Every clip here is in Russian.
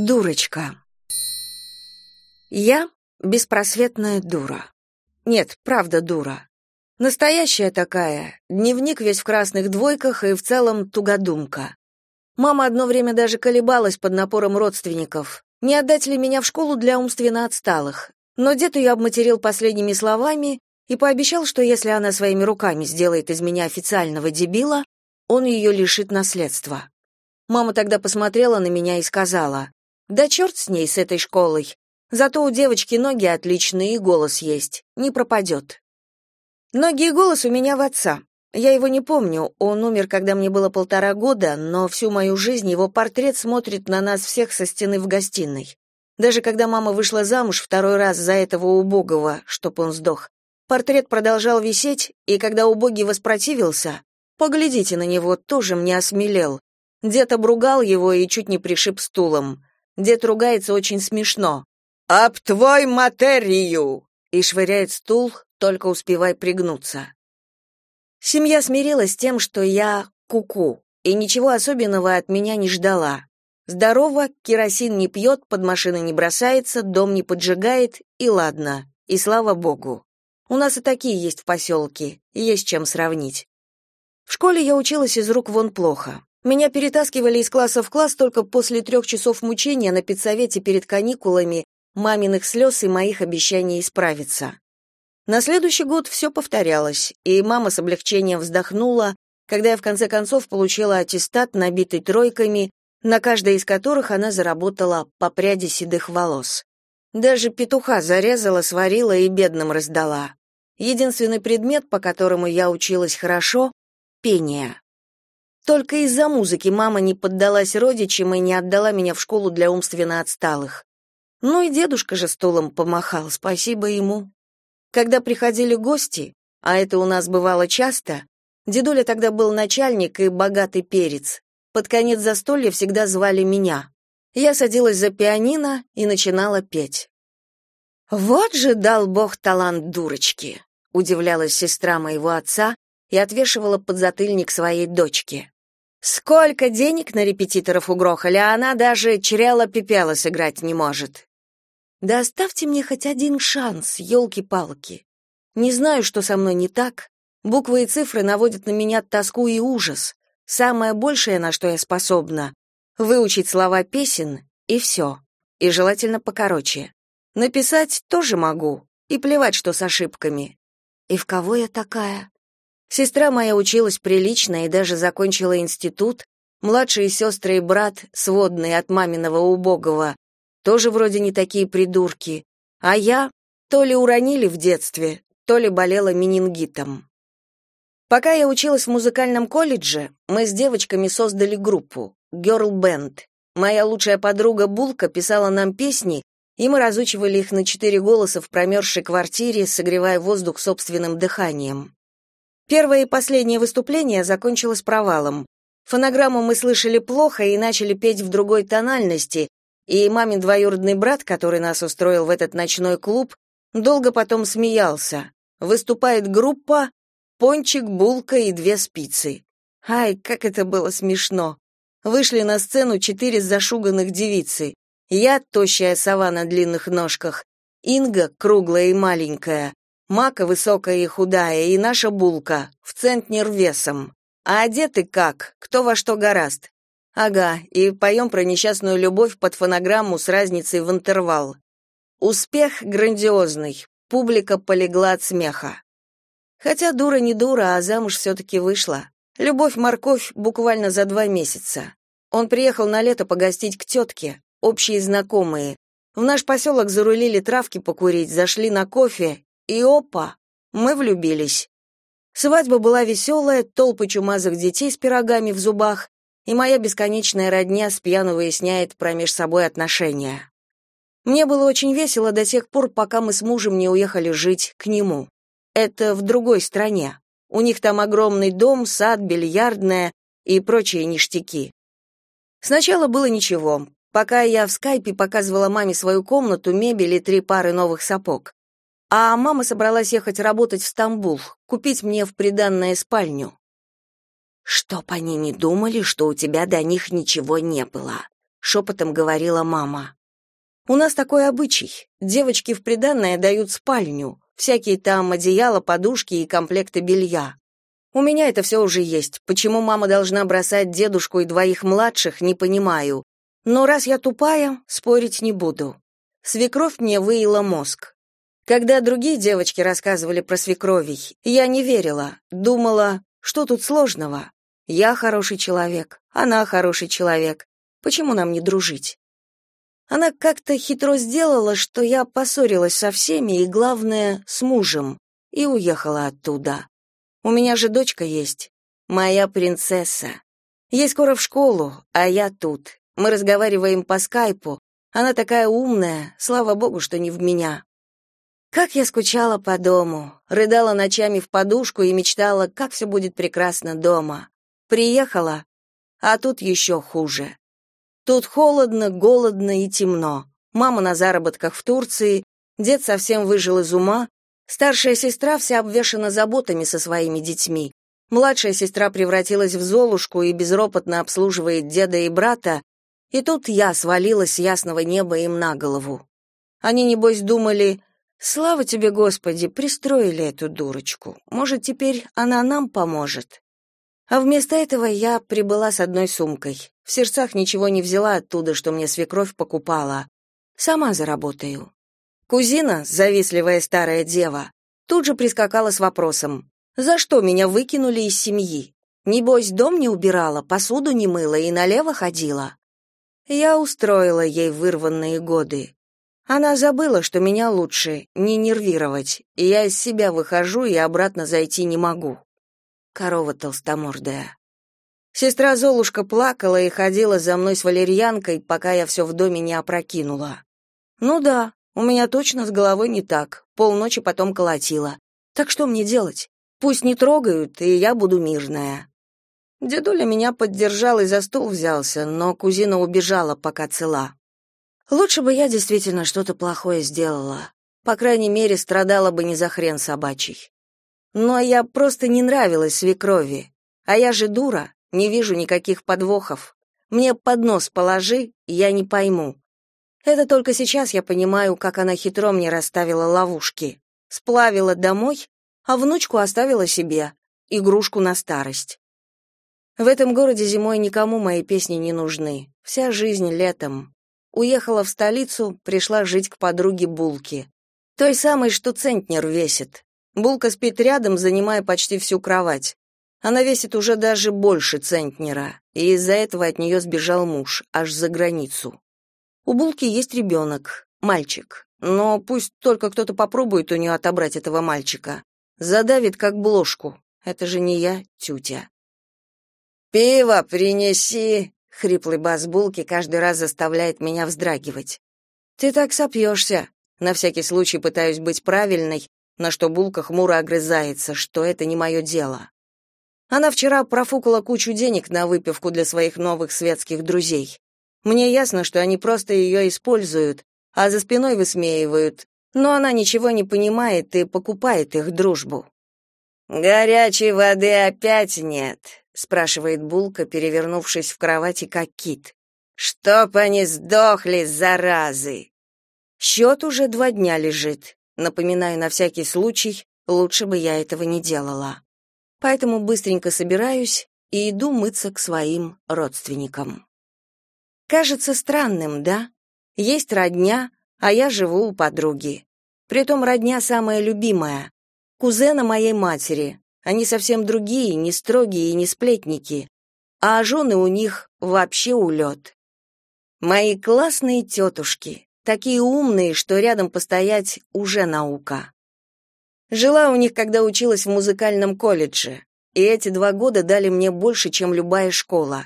Дурочка. Я беспросветная дура. Нет, правда дура. Настоящая такая. Дневник весь в красных двойках и в целом тугодумка. Мама одно время даже колебалась под напором родственников. Не отдать ли меня в школу для умственно отсталых? Но дед ее обматерил последними словами и пообещал, что если она своими руками сделает из меня официального дебила, он ее лишит наследства. Мама тогда посмотрела на меня и сказала, да черт с ней, с этой школой. Зато у девочки ноги отличные и голос есть. Не пропадет. Ноги и голос у меня в отца. Я его не помню, он умер, когда мне было полтора года, но всю мою жизнь его портрет смотрит на нас всех со стены в гостиной. Даже когда мама вышла замуж второй раз за этого убогого, чтоб он сдох, портрет продолжал висеть, и когда убогий воспротивился, поглядите на него, тоже мне осмелел. Дед обругал его и чуть не пришиб стулом. Дед ругается очень смешно. «Об твой материю!» и швыряет стул, только успевай пригнуться. Семья смирилась с тем, что я куку, -ку, и ничего особенного от меня не ждала. Здорово, керосин не пьет, под машины не бросается, дом не поджигает, и ладно, и слава богу. У нас и такие есть в поселке, есть чем сравнить. В школе я училась из рук вон плохо. Меня перетаскивали из класса в класс только после трех часов мучения на педсовете перед каникулами, маминых слез и моих обещаний исправиться. На следующий год все повторялось, и мама с облегчением вздохнула, когда я в конце концов получила аттестат, набитый тройками, на каждой из которых она заработала по пряди седых волос. Даже петуха зарезала, сварила и бедным раздала. Единственный предмет, по которому я училась хорошо — пение. Только из-за музыки мама не поддалась родичам и не отдала меня в школу для умственно отсталых. Ну и дедушка же стулом помахал, спасибо ему. Когда приходили гости, а это у нас бывало часто, дедуля тогда был начальник и богатый перец. Под конец застолья всегда звали меня. Я садилась за пианино и начинала петь. «Вот же дал Бог талант дурочки», — удивлялась сестра моего отца и отвешивала подзатыльник своей дочке. Сколько денег на репетиторов угрохали, а она даже чрела-пепела сыграть не может. Да оставьте мне хоть один шанс, елки-палки. Не знаю, что со мной не так. Буквы и цифры наводят на меня тоску и ужас. Самое большее, на что я способна — выучить слова песен, и все. И желательно покороче. Написать тоже могу, и плевать, что с ошибками. И в кого я такая? Сестра моя училась прилично и даже закончила институт, младшие сестры и брат, сводные от маминого убогого, тоже вроде не такие придурки, а я то ли уронили в детстве, то ли болела менингитом. Пока я училась в музыкальном колледже, мы с девочками создали группу Girl Band. Моя лучшая подруга Булка писала нам песни, и мы разучивали их на четыре голоса в промерзшей квартире, согревая воздух собственным дыханием. Первое и последнее выступление закончилось провалом. Фонограмму мы слышали плохо и начали петь в другой тональности, и мамин двоюродный брат, который нас устроил в этот ночной клуб, долго потом смеялся. Выступает группа «Пончик, булка и две спицы». Ай, как это было смешно. Вышли на сцену четыре зашуганных девицы. Я, тощая сова на длинных ножках, Инга, круглая и маленькая, Мака высокая и худая, и наша булка, в центнер весом. А одеты как, кто во что гораст. Ага, и поем про несчастную любовь под фонограмму с разницей в интервал. Успех грандиозный, публика полегла от смеха. Хотя дура не дура, а замуж все-таки вышла. Любовь-морковь буквально за два месяца. Он приехал на лето погостить к тетке, общие знакомые. В наш поселок зарулили травки покурить, зашли на кофе и опа, мы влюбились. Свадьба была веселая, толпы чумазых детей с пирогами в зубах, и моя бесконечная родня с пьяну выясняет промеж собой отношения. Мне было очень весело до тех пор, пока мы с мужем не уехали жить к нему. Это в другой стране. У них там огромный дом, сад, бильярдная и прочие ништяки. Сначала было ничего, пока я в скайпе показывала маме свою комнату, мебель и три пары новых сапог. А мама собралась ехать работать в Стамбул, купить мне в приданное спальню. Чтоб они не думали, что у тебя до них ничего не было, шепотом говорила мама. У нас такой обычай. Девочки в приданное дают спальню, всякие там одеяла, подушки и комплекты белья. У меня это все уже есть. Почему мама должна бросать дедушку и двоих младших, не понимаю. Но раз я тупая, спорить не буду. Свекровь мне выила мозг. Когда другие девочки рассказывали про свекровей, я не верила, думала, что тут сложного? Я хороший человек, она хороший человек. Почему нам не дружить? Она как-то хитро сделала, что я поссорилась со всеми и, главное, с мужем, и уехала оттуда. У меня же дочка есть, моя принцесса. Ей скоро в школу, а я тут. Мы разговариваем по скайпу. Она такая умная, слава богу, что не в меня. Как я скучала по дому, рыдала ночами в подушку и мечтала, как все будет прекрасно дома. Приехала, а тут еще хуже. Тут холодно, голодно и темно. Мама на заработках в Турции, дед совсем выжил из ума, старшая сестра вся обвешана заботами со своими детьми. Младшая сестра превратилась в Золушку и безропотно обслуживает деда и брата, и тут я свалилась с ясного неба им на голову. Они, небось, думали, «Слава тебе, Господи, пристроили эту дурочку. Может, теперь она нам поможет?» А вместо этого я прибыла с одной сумкой. В сердцах ничего не взяла оттуда, что мне свекровь покупала. Сама заработаю. Кузина, завистливая старая дева, тут же прискакала с вопросом: "За что меня выкинули из семьи? Небось, дом не убирала, посуду не мыла и налево ходила?" Я устроила ей вырванные годы. Она забыла, что меня лучше не нервировать, и я из себя выхожу и обратно зайти не могу корова толстомордая. Сестра Золушка плакала и ходила за мной с валерьянкой, пока я все в доме не опрокинула. Ну да, у меня точно с головой не так. Полночи потом колотила. Так что мне делать? Пусть не трогают, и я буду мирная. Дедуля меня поддержал и за стол взялся, но кузина убежала, пока цела. Лучше бы я действительно что-то плохое сделала. По крайней мере, страдала бы не за хрен собачий. Но я просто не нравилась свекрови. А я же дура, не вижу никаких подвохов. Мне под нос положи, я не пойму. Это только сейчас я понимаю, как она хитро мне расставила ловушки. Сплавила домой, а внучку оставила себе, игрушку на старость. В этом городе зимой никому мои песни не нужны. Вся жизнь летом. Уехала в столицу, пришла жить к подруге Булки. Той самой, что центнер весит. Булка спит рядом, занимая почти всю кровать. Она весит уже даже больше центнера, и из-за этого от нее сбежал муж, аж за границу. У Булки есть ребенок, мальчик, но пусть только кто-то попробует у нее отобрать этого мальчика. Задавит как бложку. Это же не я, тютя. «Пиво принеси!» — хриплый бас Булки каждый раз заставляет меня вздрагивать. «Ты так сопьешься!» На всякий случай пытаюсь быть правильной, на что Булка хмуро огрызается, что это не мое дело. Она вчера профукала кучу денег на выпивку для своих новых светских друзей. Мне ясно, что они просто ее используют, а за спиной высмеивают, но она ничего не понимает и покупает их дружбу. «Горячей воды опять нет», — спрашивает Булка, перевернувшись в кровати, как кит. «Чтоб они сдохли, заразы!» Счет уже два дня лежит. Напоминаю на всякий случай, лучше бы я этого не делала. Поэтому быстренько собираюсь и иду мыться к своим родственникам. Кажется странным, да? Есть родня, а я живу у подруги. Притом родня самая любимая. Кузена моей матери. Они совсем другие, не строгие и не сплетники. А жены у них вообще улет. Мои классные тетушки, такие умные, что рядом постоять уже наука. Жила у них, когда училась в музыкальном колледже, и эти два года дали мне больше, чем любая школа.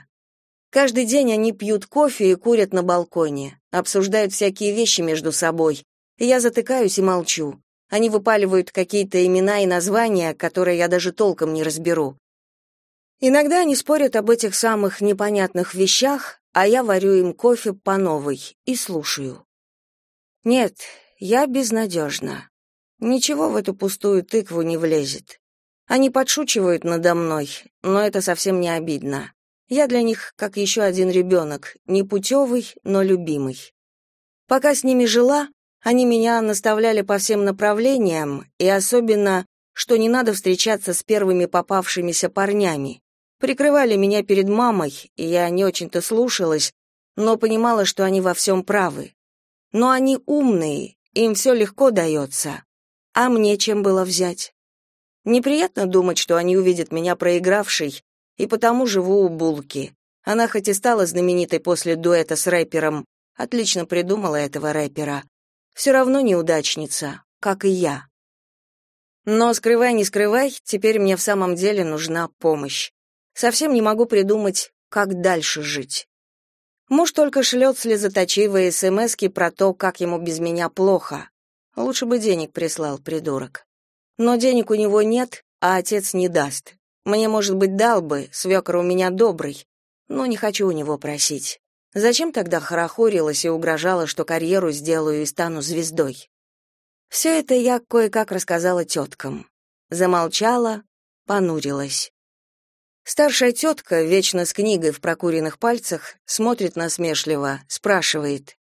Каждый день они пьют кофе и курят на балконе, обсуждают всякие вещи между собой. Я затыкаюсь и молчу. Они выпаливают какие-то имена и названия, которые я даже толком не разберу. Иногда они спорят об этих самых непонятных вещах, а я варю им кофе по новой и слушаю. Нет, я безнадежна. Ничего в эту пустую тыкву не влезет. Они подшучивают надо мной, но это совсем не обидно. Я для них как еще один ребенок, непутевый, но любимый. Пока с ними жила, они меня наставляли по всем направлениям, и особенно, что не надо встречаться с первыми попавшимися парнями. Прикрывали меня перед мамой, и я не очень-то слушалась, но понимала, что они во всем правы. Но они умные, им все легко дается. А мне чем было взять? Неприятно думать, что они увидят меня проигравшей, и потому живу у Булки. Она хоть и стала знаменитой после дуэта с рэпером, отлично придумала этого рэпера. Все равно неудачница, как и я. Но скрывай, не скрывай, теперь мне в самом деле нужна помощь. Совсем не могу придумать, как дальше жить. Муж только шлет слезоточивые смски про то, как ему без меня плохо. Лучше бы денег прислал, придурок. Но денег у него нет, а отец не даст. Мне, может быть, дал бы, свекор у меня добрый, но не хочу у него просить. Зачем тогда хорохорилась и угрожала, что карьеру сделаю и стану звездой? Все это я кое-как рассказала теткам. Замолчала, понурилась. Старшая тетка, вечно с книгой в прокуренных пальцах, смотрит насмешливо, спрашивает.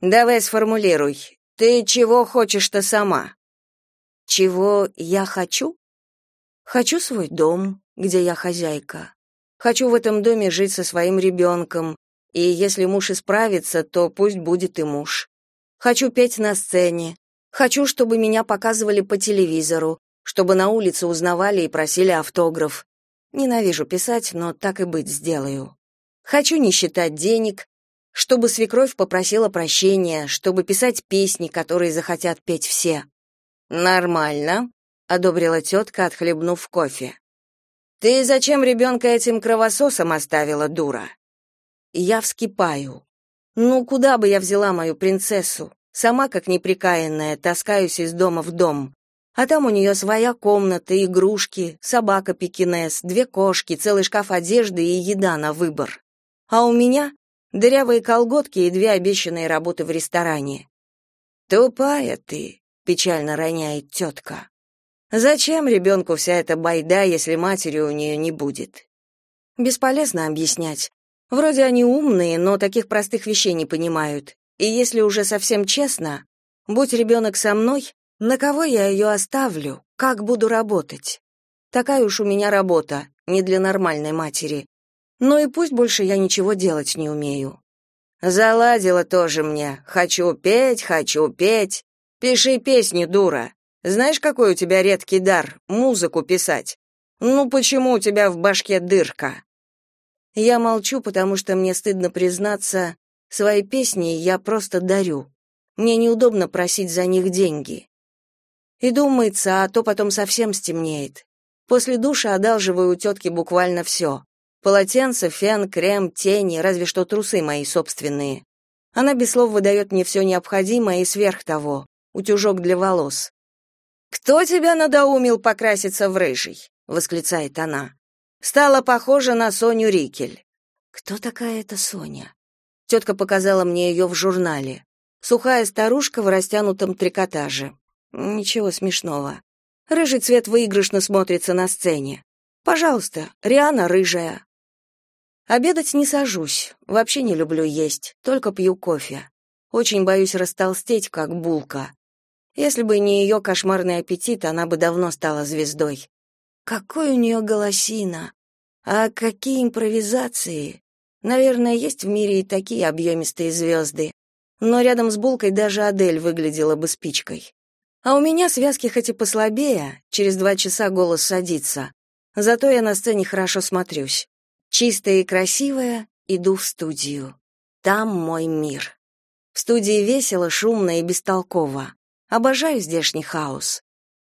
«Давай сформулируй, ты чего хочешь-то сама?» «Чего я хочу?» «Хочу свой дом, где я хозяйка. Хочу в этом доме жить со своим ребенком, и если муж исправится, то пусть будет и муж. Хочу петь на сцене. Хочу, чтобы меня показывали по телевизору, чтобы на улице узнавали и просили автограф. Ненавижу писать, но так и быть сделаю. Хочу не считать денег, чтобы свекровь попросила прощения, чтобы писать песни, которые захотят петь все. Нормально, одобрила тетка, отхлебнув кофе. Ты зачем ребенка этим кровососом оставила, дура? Я вскипаю. Ну, куда бы я взяла мою принцессу? Сама, как неприкаянная, таскаюсь из дома в дом. А там у нее своя комната, игрушки, собака пекинес, две кошки, целый шкаф одежды и еда на выбор. А у меня дырявые колготки и две обещанные работы в ресторане. «Тупая ты», — печально роняет тетка. «Зачем ребенку вся эта байда, если матери у нее не будет?» Бесполезно объяснять. Вроде они умные, но таких простых вещей не понимают. И если уже совсем честно, будь ребенок со мной, на кого я ее оставлю? Как буду работать? Такая уж у меня работа, не для нормальной матери. Но и пусть больше я ничего делать не умею. Заладила тоже мне. Хочу петь, хочу петь. Пиши песни, дура. Знаешь, какой у тебя редкий дар музыку писать? Ну почему у тебя в башке дырка? Я молчу, потому что мне стыдно признаться, свои песни я просто дарю. Мне неудобно просить за них деньги. И думается, а то потом совсем стемнеет. После душа одалживаю у тетки буквально все. Полотенце, фен, крем, тени, разве что трусы мои собственные. Она без слов выдает мне все необходимое и сверх того, утюжок для волос. «Кто тебя надоумил покраситься в рыжий?» — восклицает она. Стала похожа на Соню Рикель. Кто такая эта Соня? Тетка показала мне ее в журнале. Сухая старушка в растянутом трикотаже. Ничего смешного. Рыжий цвет выигрышно смотрится на сцене. Пожалуйста, Риана рыжая. Обедать не сажусь. Вообще не люблю есть, только пью кофе. Очень боюсь растолстеть, как булка. Если бы не ее кошмарный аппетит, она бы давно стала звездой. Какой у нее голосина! А какие импровизации! Наверное, есть в мире и такие объемистые звезды. Но рядом с Булкой даже Адель выглядела бы спичкой. А у меня связки хоть и послабее, через два часа голос садится. Зато я на сцене хорошо смотрюсь. Чистая и красивая, иду в студию. Там мой мир. В студии весело, шумно и бестолково. Обожаю здешний хаос.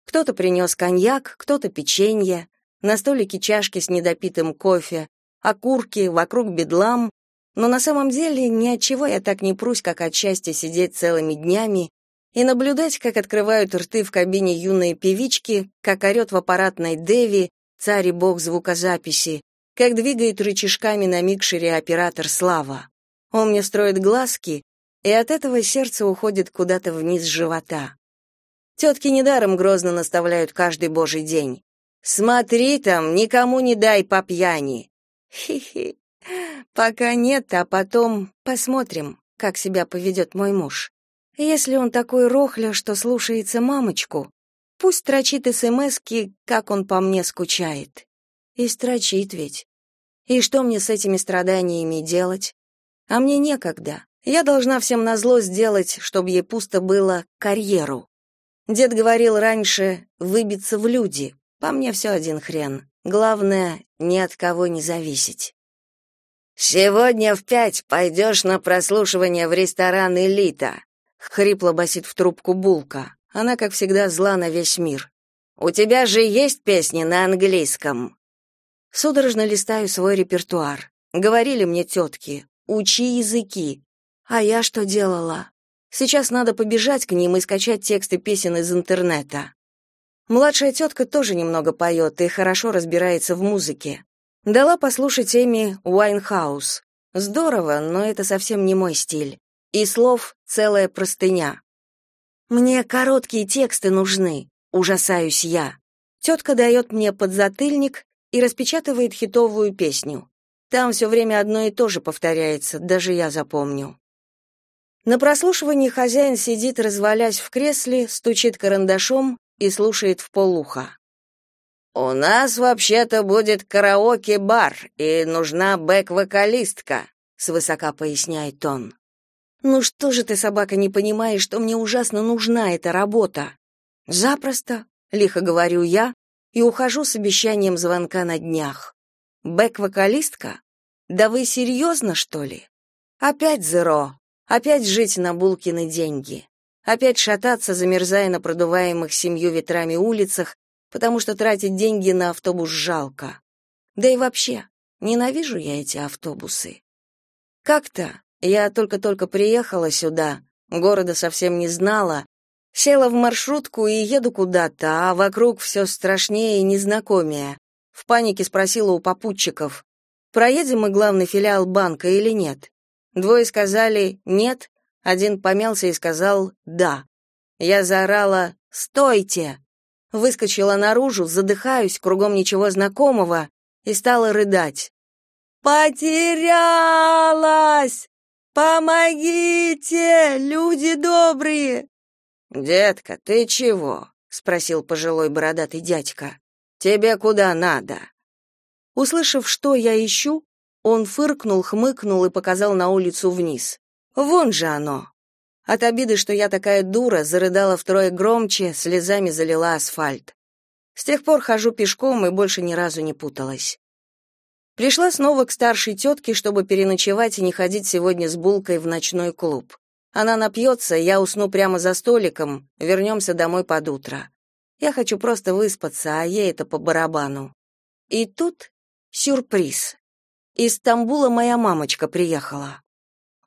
Кто-то принес коньяк, кто-то печенье, на столике чашки с недопитым кофе, окурки, вокруг бедлам, но на самом деле ни от чего я так не прусь, как от счастья сидеть целыми днями и наблюдать, как открывают рты в кабине юные певички, как орет в аппаратной Деви, царь и бог звукозаписи, как двигает рычажками на микшере оператор Слава. Он мне строит глазки, и от этого сердце уходит куда-то вниз живота. Тетки недаром грозно наставляют каждый божий день. «Смотри там, никому не дай по пьяни!» Хи-хи. Пока нет, а потом посмотрим, как себя поведет мой муж. Если он такой рохля, что слушается мамочку, пусть строчит СМСки, как он по мне скучает. И строчит ведь. И что мне с этими страданиями делать? А мне некогда. Я должна всем назло сделать, чтобы ей пусто было, карьеру. Дед говорил раньше выбиться в люди. По мне все один хрен. Главное, ни от кого не зависеть. Сегодня в пять пойдешь на прослушивание в ресторан Элита, хрипло басит в трубку Булка. Она, как всегда, зла на весь мир. У тебя же есть песни на английском. Судорожно листаю свой репертуар. Говорили мне тетки, учи языки. А я что делала? Сейчас надо побежать к ним и скачать тексты песен из интернета. Младшая тетка тоже немного поет и хорошо разбирается в музыке. Дала послушать Эми Уайнхаус. Здорово, но это совсем не мой стиль. И слов целая простыня. Мне короткие тексты нужны, ужасаюсь я. Тетка дает мне подзатыльник и распечатывает хитовую песню. Там все время одно и то же повторяется, даже я запомню. На прослушивании хозяин сидит, развалясь в кресле, стучит карандашом и слушает в полуха. «У нас вообще-то будет караоке-бар, и нужна бэк-вокалистка», — свысока поясняет он. «Ну что же ты, собака, не понимаешь, что мне ужасно нужна эта работа?» «Запросто», — лихо говорю я, и ухожу с обещанием звонка на днях. «Бэк-вокалистка? Да вы серьезно, что ли? Опять зеро, опять жить на Булкины деньги». Опять шататься, замерзая на продуваемых семью ветрами улицах, потому что тратить деньги на автобус жалко. Да и вообще, ненавижу я эти автобусы. Как-то я только-только приехала сюда, города совсем не знала, села в маршрутку и еду куда-то, а вокруг все страшнее и незнакомее. В панике спросила у попутчиков, проедем мы главный филиал банка или нет. Двое сказали «нет», один помялся и сказал «да». Я заорала «Стойте!». Выскочила наружу, задыхаюсь, кругом ничего знакомого, и стала рыдать. «Потерялась! Помогите, люди добрые!» «Детка, ты чего?» — спросил пожилой бородатый дядька. «Тебе куда надо?» Услышав, что я ищу, он фыркнул, хмыкнул и показал на улицу вниз. Вон же оно. От обиды, что я такая дура, зарыдала втрое громче, слезами залила асфальт. С тех пор хожу пешком и больше ни разу не путалась. Пришла снова к старшей тетке, чтобы переночевать и не ходить сегодня с булкой в ночной клуб. Она напьется, я усну прямо за столиком, вернемся домой под утро. Я хочу просто выспаться, а ей это по барабану. И тут сюрприз. Из Стамбула моя мамочка приехала.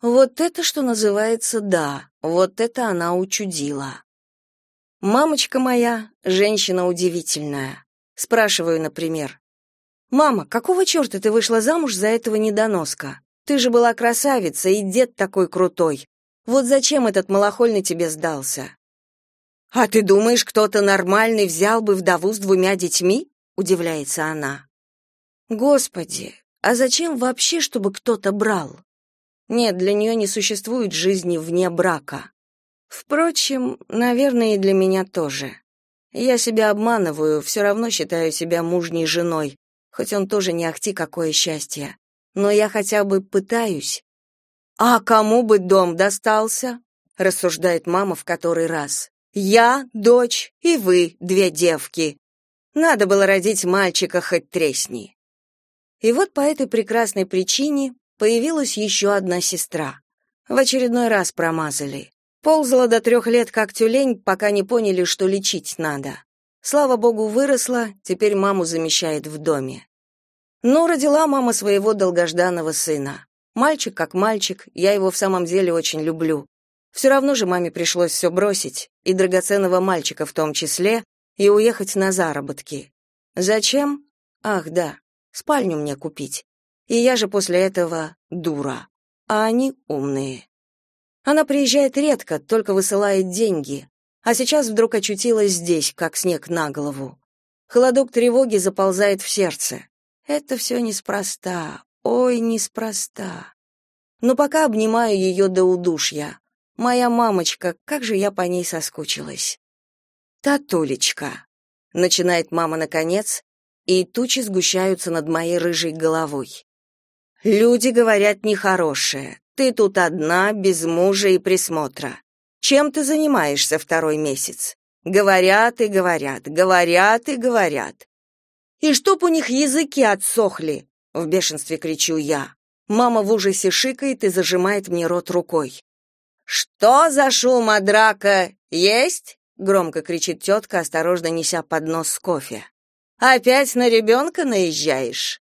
Вот это, что называется, да, вот это она учудила. Мамочка моя, женщина удивительная. Спрашиваю, например, «Мама, какого черта ты вышла замуж за этого недоноска? Ты же была красавица, и дед такой крутой. Вот зачем этот малохольный тебе сдался?» «А ты думаешь, кто-то нормальный взял бы вдову с двумя детьми?» — удивляется она. «Господи, а зачем вообще, чтобы кто-то брал?» Нет, для нее не существует жизни вне брака. Впрочем, наверное, и для меня тоже. Я себя обманываю, все равно считаю себя мужней женой, хоть он тоже не ахти какое счастье. Но я хотя бы пытаюсь. А кому бы дом достался? рассуждает мама в который раз. Я, дочь, и вы, две девки. Надо было родить мальчика хоть тресни. И вот по этой прекрасной причине появилась еще одна сестра. В очередной раз промазали. Ползала до трех лет как тюлень, пока не поняли, что лечить надо. Слава богу, выросла, теперь маму замещает в доме. Ну, родила мама своего долгожданного сына. Мальчик как мальчик, я его в самом деле очень люблю. Все равно же маме пришлось все бросить, и драгоценного мальчика в том числе, и уехать на заработки. Зачем? Ах, да, спальню мне купить. И я же после этого дура. А они умные. Она приезжает редко, только высылает деньги. А сейчас вдруг очутилась здесь, как снег на голову. Холодок тревоги заползает в сердце. Это все неспроста, ой, неспроста. Но пока обнимаю ее до удушья. Моя мамочка, как же я по ней соскучилась. Татулечка. Начинает мама наконец, и тучи сгущаются над моей рыжей головой. Люди говорят нехорошее. Ты тут одна, без мужа и присмотра. Чем ты занимаешься второй месяц? Говорят и говорят, говорят и говорят. И чтоб у них языки отсохли, в бешенстве кричу я. Мама в ужасе шикает и зажимает мне рот рукой. Что за шум, а драка? Есть? громко кричит тетка, осторожно неся поднос с кофе. Опять на ребенка наезжаешь?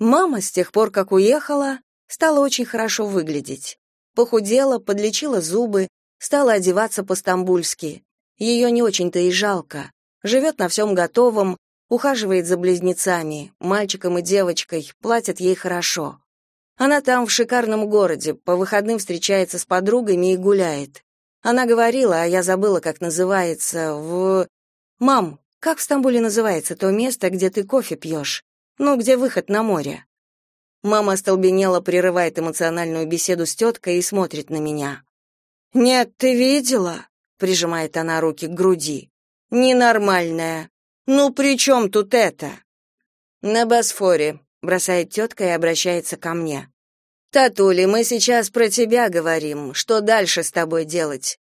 Мама с тех пор, как уехала, стала очень хорошо выглядеть. Похудела, подлечила зубы, стала одеваться по-стамбульски. Ее не очень-то и жалко. Живет на всем готовом, ухаживает за близнецами, мальчиком и девочкой, платят ей хорошо. Она там в шикарном городе, по выходным встречается с подругами и гуляет. Она говорила, а я забыла, как называется, в... Мам, как в Стамбуле называется то место, где ты кофе пьешь? Ну, где выход на море? Мама остолбенела, прерывает эмоциональную беседу с теткой и смотрит на меня. «Нет, ты видела?» прижимает она руки к груди. Ненормальная. Ну при чем тут это? На Босфоре, бросает тетка и обращается ко мне. Татули, мы сейчас про тебя говорим. Что дальше с тобой делать?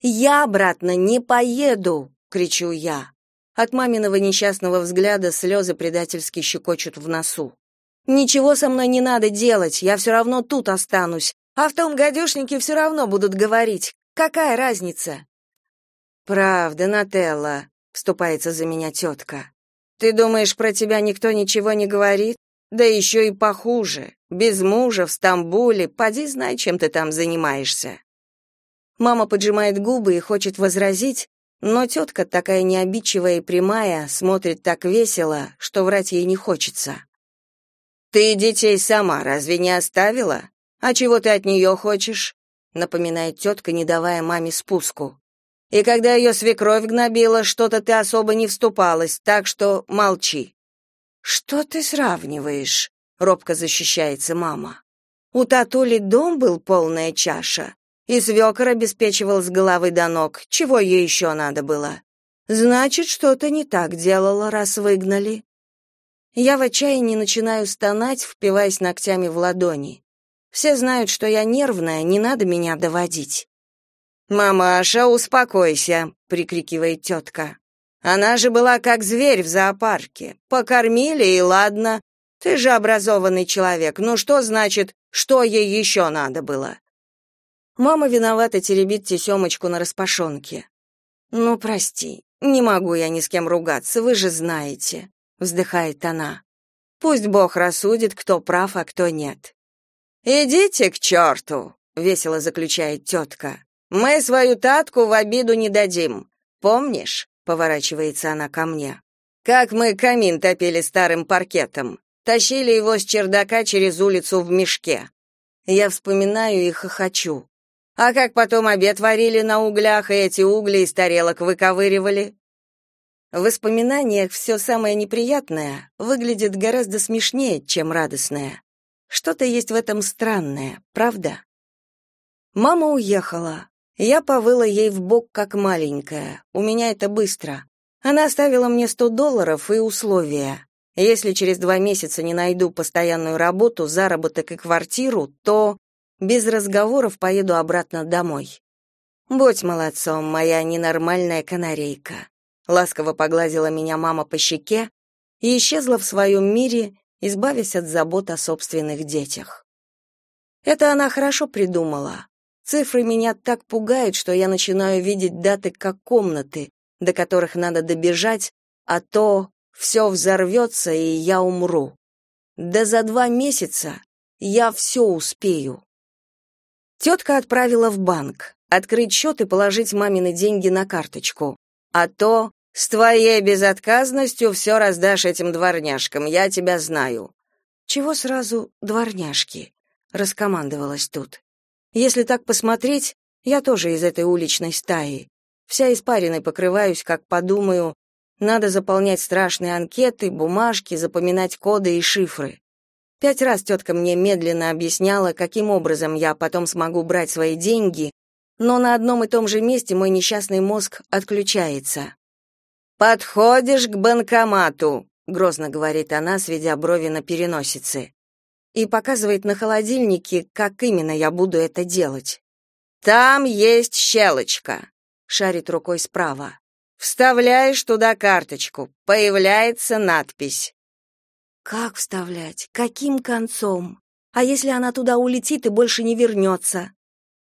Я обратно не поеду, кричу я. От маминого несчастного взгляда слезы предательски щекочут в носу. Ничего со мной не надо делать, я все равно тут останусь. А в том гадюшнике все равно будут говорить. Какая разница? Правда, Нателла, вступается за меня тетка. Ты думаешь, про тебя никто ничего не говорит? Да еще и похуже. Без мужа в Стамбуле, поди знай, чем ты там занимаешься. Мама поджимает губы и хочет возразить, но тетка, такая необидчивая и прямая, смотрит так весело, что врать ей не хочется. «Ты детей сама разве не оставила? А чего ты от нее хочешь?» напоминает тетка, не давая маме спуску. И когда ее свекровь гнобила, что-то ты особо не вступалась, так что молчи. Что ты сравниваешь? робко защищается мама. У Татули дом был полная чаша, и свекор обеспечивал с головы до ног. Чего ей еще надо было? Значит, что-то не так делала, раз выгнали. Я в отчаянии начинаю стонать, впиваясь ногтями в ладони. Все знают, что я нервная, не надо меня доводить. «Мамаша, успокойся», — прикрикивает тетка. «Она же была как зверь в зоопарке. Покормили и ладно. Ты же образованный человек. Ну что значит, что ей еще надо было?» Мама виновата теребит тесемочку на распашонке. «Ну, прости, не могу я ни с кем ругаться, вы же знаете», — вздыхает она. «Пусть Бог рассудит, кто прав, а кто нет». «Идите к черту», — весело заключает тетка. Мы свою татку в обиду не дадим. Помнишь? Поворачивается она ко мне. Как мы камин топили старым паркетом, тащили его с чердака через улицу в мешке. Я вспоминаю и хохочу. А как потом обед варили на углях, и эти угли из тарелок выковыривали? В воспоминаниях все самое неприятное выглядит гораздо смешнее, чем радостное. Что-то есть в этом странное, правда? Мама уехала, я повыла ей в бок как маленькая. У меня это быстро. Она оставила мне сто долларов и условия. Если через два месяца не найду постоянную работу, заработок и квартиру, то без разговоров поеду обратно домой. Будь молодцом, моя ненормальная канарейка. Ласково погладила меня мама по щеке и исчезла в своем мире, избавясь от забот о собственных детях. Это она хорошо придумала. Цифры меня так пугают, что я начинаю видеть даты как комнаты, до которых надо добежать, а то все взорвется, и я умру. Да за два месяца я все успею. Тетка отправила в банк, открыть счет и положить мамины деньги на карточку. А то с твоей безотказностью все раздашь этим дворняжкам, я тебя знаю. Чего сразу дворняжки? Раскомандовалась тут. Если так посмотреть, я тоже из этой уличной стаи. Вся испариной покрываюсь, как подумаю, Надо заполнять страшные анкеты, бумажки, запоминать коды и шифры. Пять раз тетка мне медленно объясняла, каким образом я потом смогу брать свои деньги, но на одном и том же месте мой несчастный мозг отключается. «Подходишь к банкомату», — грозно говорит она, сведя брови на переносице. И показывает на холодильнике, как именно я буду это делать. «Там есть щелочка», — шарит рукой справа. «Вставляешь туда карточку, появляется надпись. Как вставлять? Каким концом? А если она туда улетит и больше не вернется?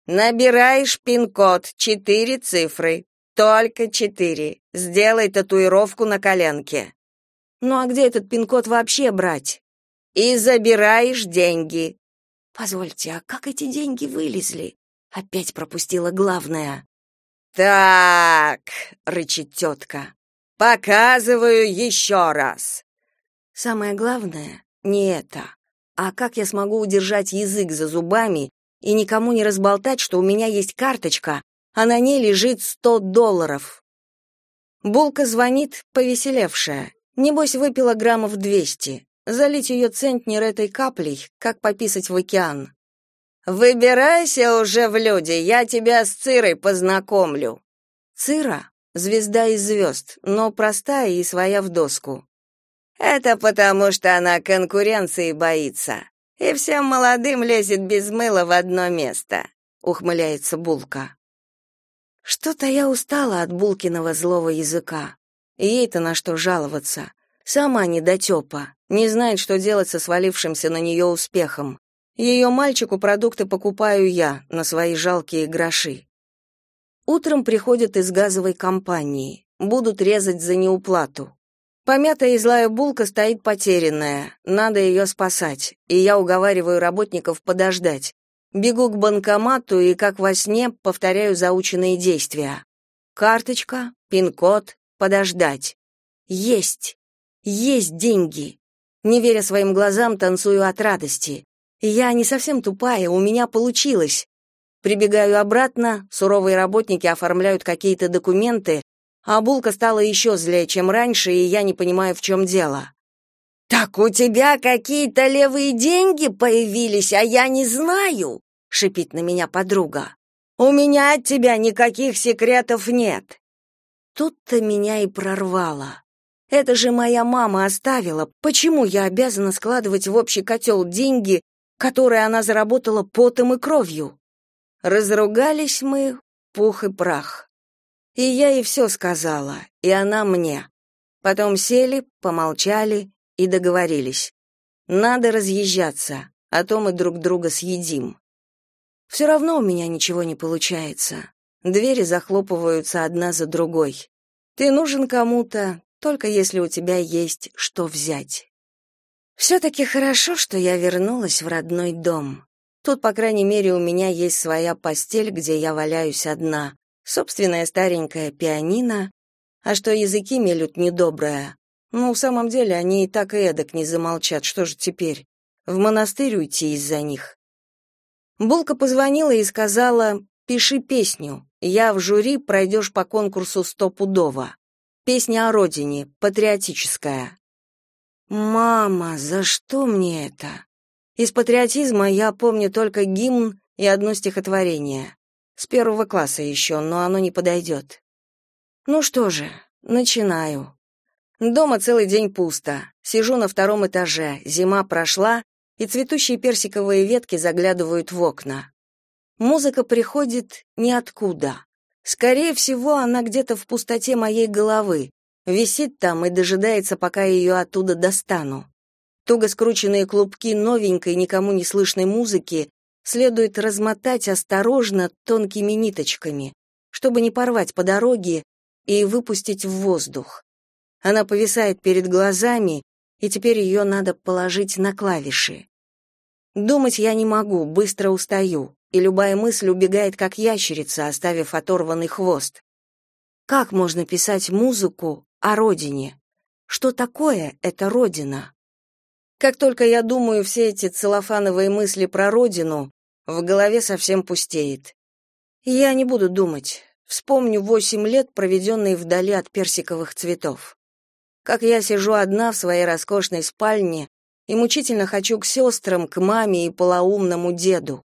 Набираешь пин-код, четыре цифры. Только четыре. Сделай татуировку на коленке. Ну а где этот пин-код вообще брать? И забираешь деньги. Позвольте, а как эти деньги вылезли? Опять пропустила главное. Так, рычит тетка. Показываю еще раз. Самое главное не это, а как я смогу удержать язык за зубами и никому не разболтать, что у меня есть карточка, а на ней лежит сто долларов. Булка звонит, повеселевшая. Небось, выпила граммов двести. Залить ее центнер этой каплей, как пописать в океан. «Выбирайся уже в люди, я тебя с Цирой познакомлю». Цира — звезда из звезд, но простая и своя в доску. Это потому, что она конкуренции боится. И всем молодым лезет без мыла в одно место, ухмыляется Булка. Что-то я устала от Булкиного злого языка. Ей-то на что жаловаться. Сама не дотепа, не знает, что делать со свалившимся на нее успехом. Ее мальчику продукты покупаю я на свои жалкие гроши. Утром приходят из газовой компании. Будут резать за неуплату. Помятая и злая булка стоит потерянная. Надо ее спасать. И я уговариваю работников подождать. Бегу к банкомату и, как во сне, повторяю заученные действия. Карточка, пин-код, подождать. Есть. Есть деньги. Не веря своим глазам, танцую от радости. Я не совсем тупая, у меня получилось. Прибегаю обратно, суровые работники оформляют какие-то документы, а булка стала еще злее, чем раньше, и я не понимаю, в чем дело. «Так у тебя какие-то левые деньги появились, а я не знаю», — шипит на меня подруга. «У меня от тебя никаких секретов нет». Тут-то меня и прорвало. Это же моя мама оставила. Почему я обязана складывать в общий котел деньги, которые она заработала потом и кровью? Разругались мы, пух и прах. И я ей все сказала, и она мне. Потом сели, помолчали и договорились. Надо разъезжаться, а то мы друг друга съедим. Все равно у меня ничего не получается. Двери захлопываются одна за другой. Ты нужен кому-то, только если у тебя есть что взять. Все-таки хорошо, что я вернулась в родной дом. Тут, по крайней мере, у меня есть своя постель, где я валяюсь одна, собственная старенькая пианино, а что языки мелют недоброе. Ну, в самом деле, они и так и эдак не замолчат, что же теперь? В монастырь уйти из-за них. Булка позвонила и сказала, пиши песню, я в жюри, пройдешь по конкурсу стопудово. Песня о родине, патриотическая. Мама, за что мне это? Из патриотизма я помню только гимн и одно стихотворение. С первого класса еще, но оно не подойдет. Ну что же, начинаю. Дома целый день пусто. Сижу на втором этаже, зима прошла, и цветущие персиковые ветки заглядывают в окна. Музыка приходит ниоткуда. Скорее всего, она где-то в пустоте моей головы, висит там и дожидается, пока ее оттуда достану. Туго скрученные клубки новенькой, никому не слышной музыки следует размотать осторожно тонкими ниточками, чтобы не порвать по дороге и выпустить в воздух. Она повисает перед глазами, и теперь ее надо положить на клавиши. Думать я не могу, быстро устаю, и любая мысль убегает как ящерица, оставив оторванный хвост. Как можно писать музыку о родине? Что такое эта родина? Как только я думаю все эти целлофановые мысли про родину, в голове совсем пустеет. Я не буду думать. Вспомню восемь лет, проведенные вдали от персиковых цветов. как я сижу одна в своей роскошной спальне и мучительно хочу к сестрам, к маме и полоумному деду.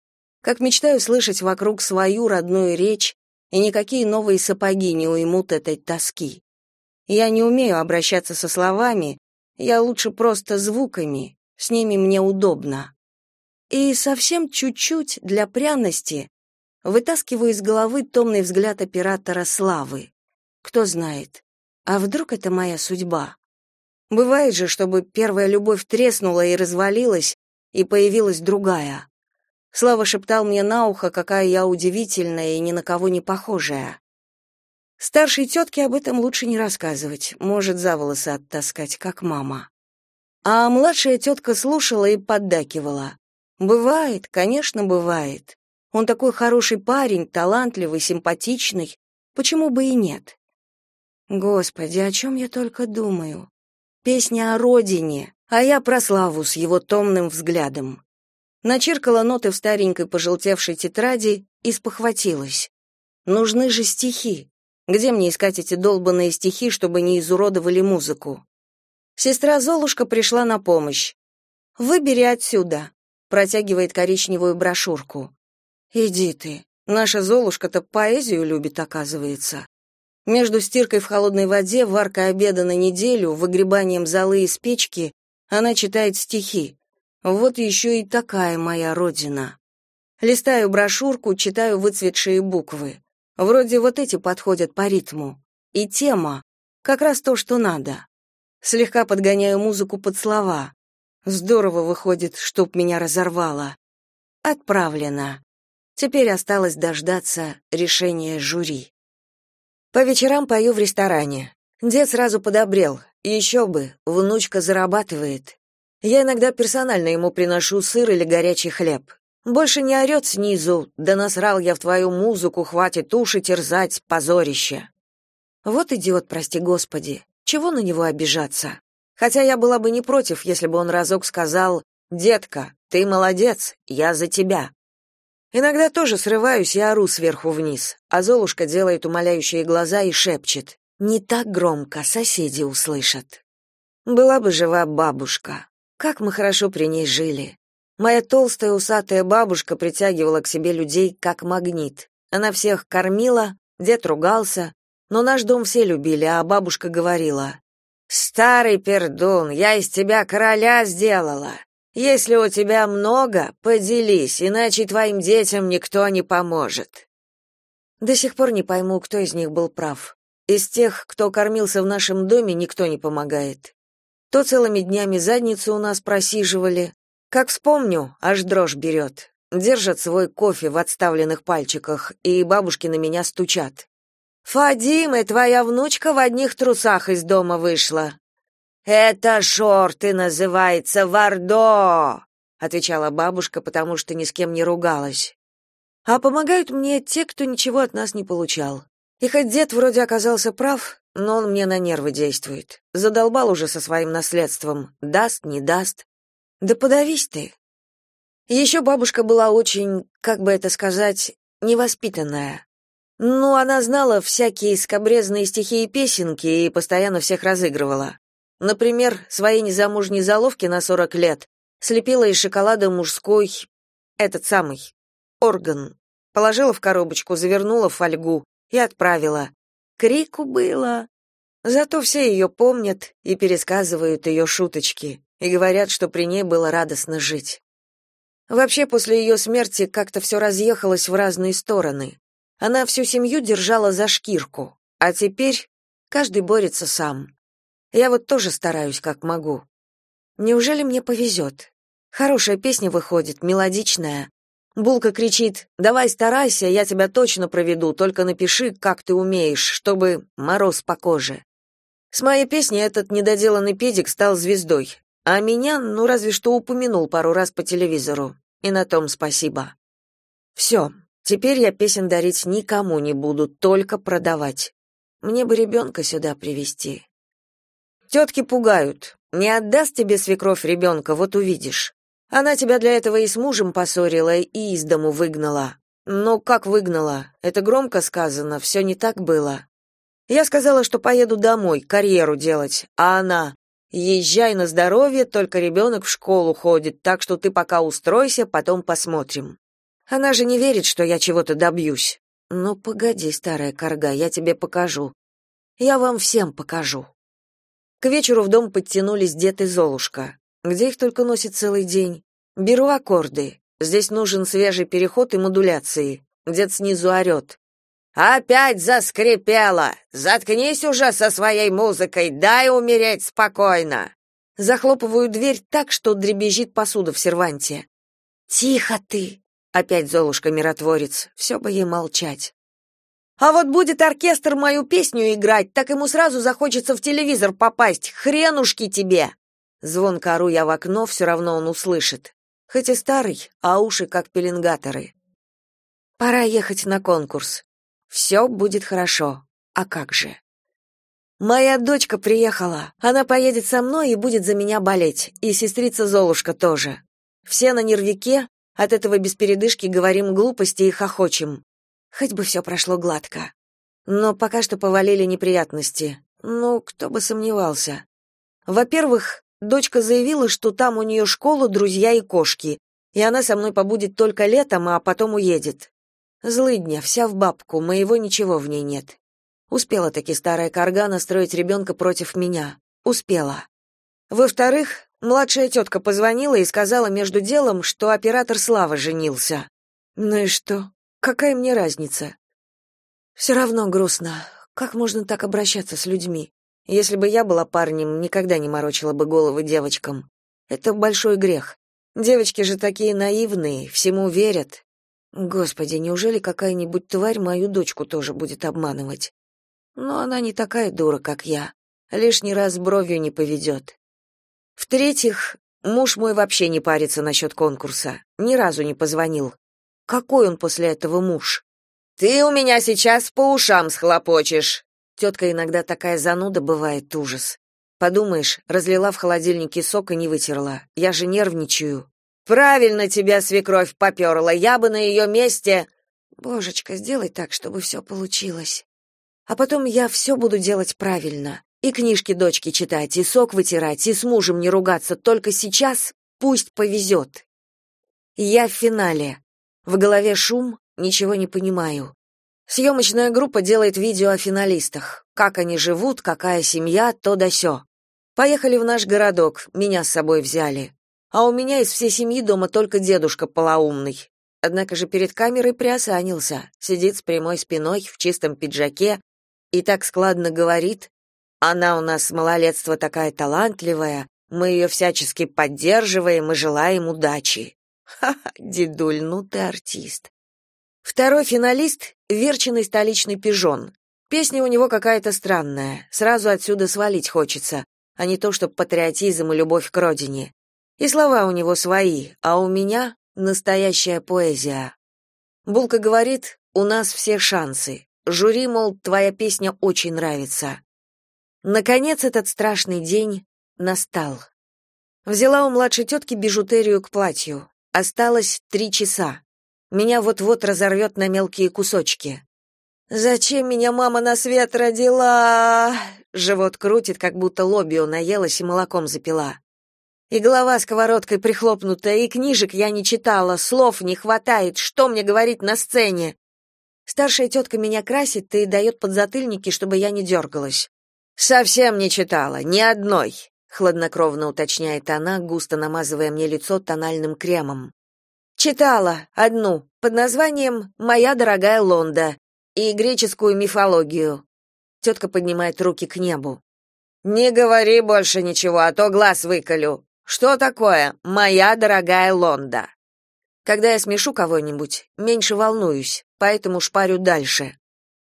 Как мечтаю слышать вокруг свою родную речь, и никакие новые сапоги не уймут этой тоски. Я не умею обращаться со словами, я лучше просто звуками, с ними мне удобно. И совсем чуть-чуть для пряности вытаскиваю из головы томный взгляд оператора Славы. Кто знает, а вдруг это моя судьба? Бывает же, чтобы первая любовь треснула и развалилась, и появилась другая. Слава шептал мне на ухо, какая я удивительная и ни на кого не похожая. Старшей тетке об этом лучше не рассказывать, может за волосы оттаскать, как мама. А младшая тетка слушала и поддакивала. Бывает, конечно, бывает. Он такой хороший парень, талантливый, симпатичный. Почему бы и нет? Господи, о чем я только думаю. Песня о родине, а я про Славу с его томным взглядом. Начеркала ноты в старенькой пожелтевшей тетради и спохватилась. Нужны же стихи. Где мне искать эти долбанные стихи, чтобы не изуродовали музыку? Сестра Золушка пришла на помощь. «Выбери отсюда», протягивает коричневую брошюрку. Иди ты. Наша Золушка-то поэзию любит, оказывается. Между стиркой в холодной воде, варкой обеда на неделю, выгребанием золы из печки она читает стихи. Вот еще и такая моя родина. Листаю брошюрку, читаю выцветшие буквы. Вроде вот эти подходят по ритму. И тема как раз то, что надо. Слегка подгоняю музыку под слова. Здорово выходит, чтоб меня разорвало. Отправлено. Теперь осталось дождаться решения жюри. По вечерам пою в ресторане. Дед сразу подобрел. Еще бы, внучка зарабатывает. Я иногда персонально ему приношу сыр или горячий хлеб. Больше не орет снизу, да насрал я в твою музыку, хватит уши терзать, позорище. Вот идиот, прости господи. Чего на него обижаться? Хотя я была бы не против, если бы он разок сказал «Детка, ты молодец, я за тебя». Иногда тоже срываюсь и ору сверху вниз, а Золушка делает умоляющие глаза и шепчет «Не так громко, соседи услышат». Была бы жива бабушка. Как мы хорошо при ней жили. Моя толстая усатая бабушка притягивала к себе людей как магнит. Она всех кормила, дед ругался, но наш дом все любили, а бабушка говорила Старый пердун, я из тебя короля сделала. Если у тебя много, поделись, иначе твоим детям никто не поможет. До сих пор не пойму, кто из них был прав. Из тех, кто кормился в нашем доме, никто не помогает. То целыми днями задницу у нас просиживали. Как вспомню, аж дрожь берет. Держат свой кофе в отставленных пальчиках, и бабушки на меня стучат. Фадима, твоя внучка в одних трусах из дома вышла. Это шорты называется вардо, отвечала бабушка, потому что ни с кем не ругалась. А помогают мне те, кто ничего от нас не получал. И хоть дед вроде оказался прав, но он мне на нервы действует. Задолбал уже со своим наследством. Даст, не даст. Да подавись ты. Еще бабушка была очень, как бы это сказать, невоспитанная. Ну, она знала всякие скобрезные стихи и песенки и постоянно всех разыгрывала. Например, своей незамужней заловке на 40 лет слепила из шоколада мужской, этот самый, орган. Положила в коробочку, завернула в фольгу и отправила. Крику было. Зато все ее помнят и пересказывают ее шуточки и говорят, что при ней было радостно жить. Вообще, после ее смерти как-то все разъехалось в разные стороны. Она всю семью держала за шкирку, а теперь каждый борется сам. Я вот тоже стараюсь, как могу. Неужели мне повезет? Хорошая песня выходит, мелодичная. Булка кричит «Давай старайся, я тебя точно проведу, только напиши, как ты умеешь, чтобы мороз по коже». С моей песней этот недоделанный педик стал звездой, а меня, ну, разве что упомянул пару раз по телевизору. И на том спасибо. Все, Теперь я песен дарить никому не буду, только продавать. Мне бы ребенка сюда привести. Тетки пугают. Не отдаст тебе свекровь ребенка, вот увидишь. Она тебя для этого и с мужем поссорила, и из дому выгнала. Но как выгнала? Это громко сказано, все не так было. Я сказала, что поеду домой, карьеру делать, а она «Езжай на здоровье, только ребенок в школу ходит, так что ты пока устройся, потом посмотрим». Она же не верит, что я чего-то добьюсь. Ну, погоди, старая корга, я тебе покажу. Я вам всем покажу. К вечеру в дом подтянулись дед и Золушка. Где их только носит целый день? Беру аккорды. Здесь нужен свежий переход и модуляции. Дед снизу орет. «Опять заскрипело! Заткнись уже со своей музыкой, дай умереть спокойно!» Захлопываю дверь так, что дребезжит посуда в серванте. «Тихо ты!» — опять Золушка-миротворец. Все бы ей молчать. «А вот будет оркестр мою песню играть, так ему сразу захочется в телевизор попасть. Хренушки тебе!» Звонко ору я в окно, все равно он услышит. Хоть и старый, а уши как пеленгаторы. Пора ехать на конкурс. Все будет хорошо. А как же? Моя дочка приехала. Она поедет со мной и будет за меня болеть. И сестрица Золушка тоже. Все на нервике, от этого без передышки говорим глупости и хохочем. Хоть бы все прошло гладко. Но пока что повалили неприятности. Ну, кто бы сомневался. Во-первых, дочка заявила, что там у нее школа, друзья и кошки, и она со мной побудет только летом, а потом уедет. Злыдня, вся в бабку, моего ничего в ней нет. Успела таки старая карга настроить ребенка против меня. Успела. Во-вторых, младшая тетка позвонила и сказала между делом, что оператор Слава женился. Ну и что? Какая мне разница? Все равно грустно. Как можно так обращаться с людьми? Если бы я была парнем, никогда не морочила бы головы девочкам. Это большой грех. Девочки же такие наивные, всему верят, Господи, неужели какая-нибудь тварь мою дочку тоже будет обманывать? Но она не такая дура, как я. Лишний раз бровью не поведет. В-третьих, муж мой вообще не парится насчет конкурса. Ни разу не позвонил. Какой он после этого муж? Ты у меня сейчас по ушам схлопочешь. Тетка иногда такая зануда бывает, ужас. Подумаешь, разлила в холодильнике сок и не вытерла. Я же нервничаю. Правильно тебя свекровь поперла, я бы на ее месте... Божечка, сделай так, чтобы все получилось. А потом я все буду делать правильно. И книжки дочки читать, и сок вытирать, и с мужем не ругаться. Только сейчас пусть повезет. Я в финале. В голове шум, ничего не понимаю. Съемочная группа делает видео о финалистах. Как они живут, какая семья, то да сё. Поехали в наш городок, меня с собой взяли. А у меня из всей семьи дома только дедушка полоумный. Однако же перед камерой приосанился, сидит с прямой спиной, в чистом пиджаке и так складно говорит. Она у нас с малолетства такая талантливая, мы ее всячески поддерживаем и желаем удачи. Ха-ха, дедуль, ну ты артист. Второй финалист — верченый столичный пижон. Песня у него какая-то странная, сразу отсюда свалить хочется, а не то, чтоб патриотизм и любовь к родине. И слова у него свои, а у меня настоящая поэзия. Булка говорит, у нас все шансы. Жюри, мол, твоя песня очень нравится. Наконец этот страшный день настал. Взяла у младшей тетки бижутерию к платью. Осталось три часа. Меня вот-вот разорвет на мелкие кусочки. «Зачем меня мама на свет родила?» Живот крутит, как будто лобио наелась и молоком запила. И голова сковородкой прихлопнута, и книжек я не читала, слов не хватает, что мне говорить на сцене? Старшая тетка меня красит и дает подзатыльники, чтобы я не дергалась. Совсем не читала, ни одной, хладнокровно уточняет она, густо намазывая мне лицо тональным кремом. Читала одну, под названием «Моя дорогая Лонда» и греческую мифологию. Тетка поднимает руки к небу. Не говори больше ничего, а то глаз выколю. Что такое моя дорогая Лонда? Когда я смешу кого-нибудь, меньше волнуюсь, поэтому шпарю дальше.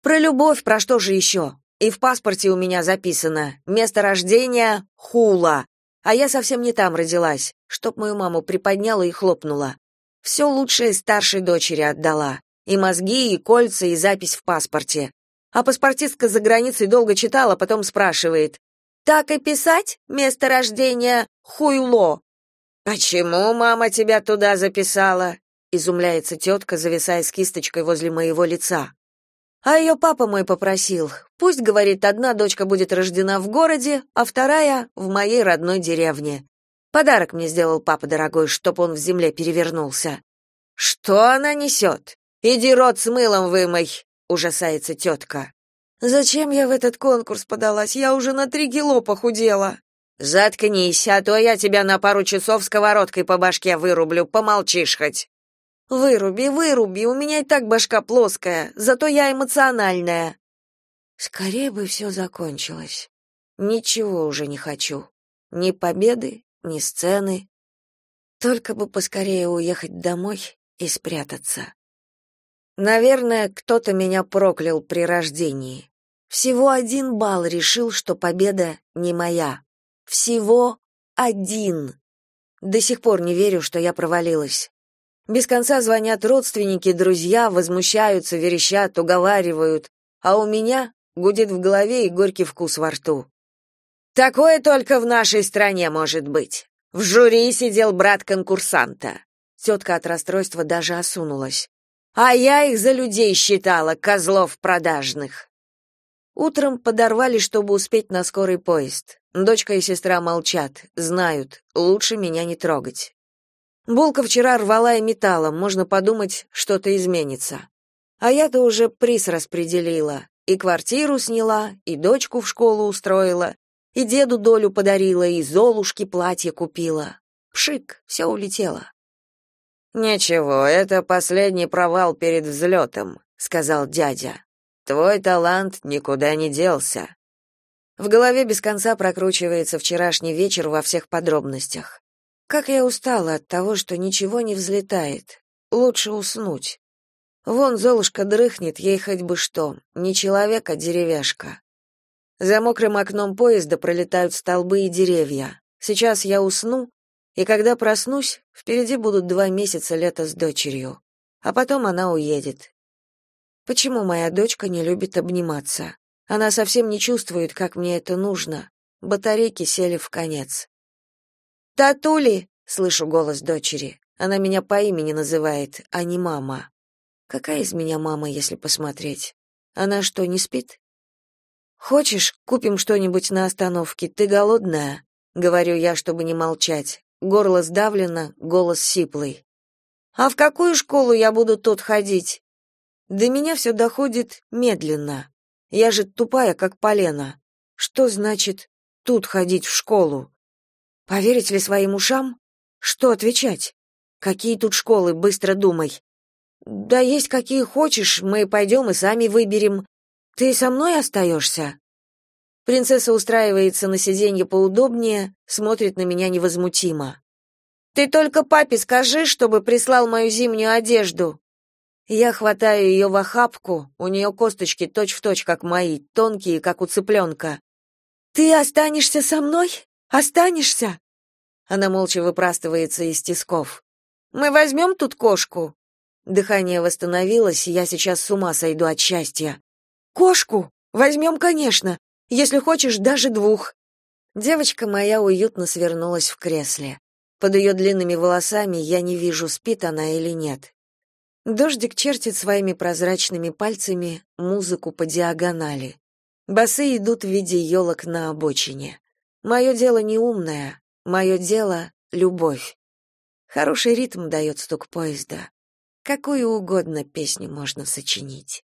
Про любовь, про что же еще? И в паспорте у меня записано место рождения Хула, а я совсем не там родилась, чтоб мою маму приподняла и хлопнула. Все лучшее старшей дочери отдала. И мозги, и кольца, и запись в паспорте. А паспортистка за границей долго читала, потом спрашивает, так и писать место рождения Хуйло. Почему мама тебя туда записала? изумляется тетка, зависая с кисточкой возле моего лица. А ее папа мой попросил. Пусть, говорит, одна дочка будет рождена в городе, а вторая в моей родной деревне. Подарок мне сделал папа дорогой, чтоб он в земле перевернулся. Что она несет? Иди рот с мылом вымой, ужасается тетка. Зачем я в этот конкурс подалась? Я уже на три кило похудела. Заткнись, а то я тебя на пару часов сковородкой по башке вырублю, помолчишь хоть. Выруби, выруби, у меня и так башка плоская, зато я эмоциональная. Скорее бы все закончилось. Ничего уже не хочу. Ни победы, ни сцены. Только бы поскорее уехать домой и спрятаться. Наверное, кто-то меня проклял при рождении. Всего один балл решил, что победа не моя. Всего один. До сих пор не верю, что я провалилась. Без конца звонят родственники, друзья, возмущаются, верещат, уговаривают, а у меня гудит в голове и горький вкус во рту. Такое только в нашей стране может быть. В жюри сидел брат конкурсанта. Тетка от расстройства даже осунулась. А я их за людей считала, козлов продажных. Утром подорвали, чтобы успеть на скорый поезд. Дочка и сестра молчат, знают, лучше меня не трогать. Булка вчера рвала и металла, можно подумать, что-то изменится. А я-то уже приз распределила. И квартиру сняла, и дочку в школу устроила, и деду долю подарила, и Золушке платье купила. Пшик, все улетело. «Ничего, это последний провал перед взлетом», — сказал дядя. «Твой талант никуда не делся». В голове без конца прокручивается вчерашний вечер во всех подробностях. Как я устала от того, что ничего не взлетает. Лучше уснуть. Вон Золушка дрыхнет, ей хоть бы что, не человек, а деревяшка. За мокрым окном поезда пролетают столбы и деревья. Сейчас я усну, и когда проснусь, впереди будут два месяца лета с дочерью. А потом она уедет. Почему моя дочка не любит обниматься? Она совсем не чувствует, как мне это нужно. Батарейки сели в конец. «Татули!» — слышу голос дочери. Она меня по имени называет, а не мама. Какая из меня мама, если посмотреть? Она что, не спит? Хочешь, купим что-нибудь на остановке? Ты голодная? Говорю я, чтобы не молчать. Горло сдавлено, голос сиплый. А в какую школу я буду тут ходить? До меня все доходит медленно. Я же тупая, как полено. Что значит тут ходить в школу? Поверить ли своим ушам? Что отвечать? Какие тут школы, быстро думай. Да есть какие хочешь, мы пойдем и сами выберем. Ты со мной остаешься?» Принцесса устраивается на сиденье поудобнее, смотрит на меня невозмутимо. Ты только папе скажи, чтобы прислал мою зимнюю одежду. Я хватаю ее в охапку, у нее косточки точь-в-точь, как мои, тонкие, как у цыпленка. Ты останешься со мной? Останешься? Она молча выпрастывается из тисков. Мы возьмем тут кошку. Дыхание восстановилось, и я сейчас с ума сойду от счастья. Кошку? Возьмем, конечно. Если хочешь, даже двух. Девочка моя уютно свернулась в кресле. Под ее длинными волосами я не вижу, спит она или нет. Дождик чертит своими прозрачными пальцами музыку по диагонали. Басы идут в виде елок на обочине. Мое дело не умное, мое дело — любовь. Хороший ритм дает стук поезда. Какую угодно песню можно сочинить.